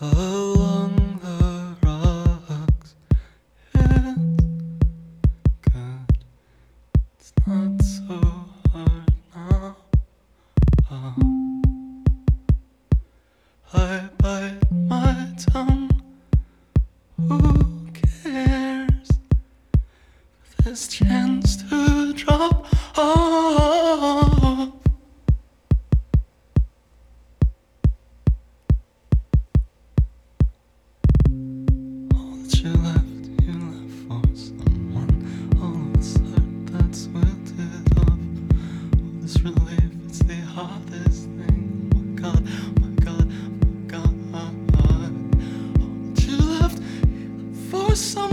along the rocks. It's good. It's not so hard now. I bite my tongue. Who cares? This it's the hardest thing. Oh my god, my god, my god. You left for?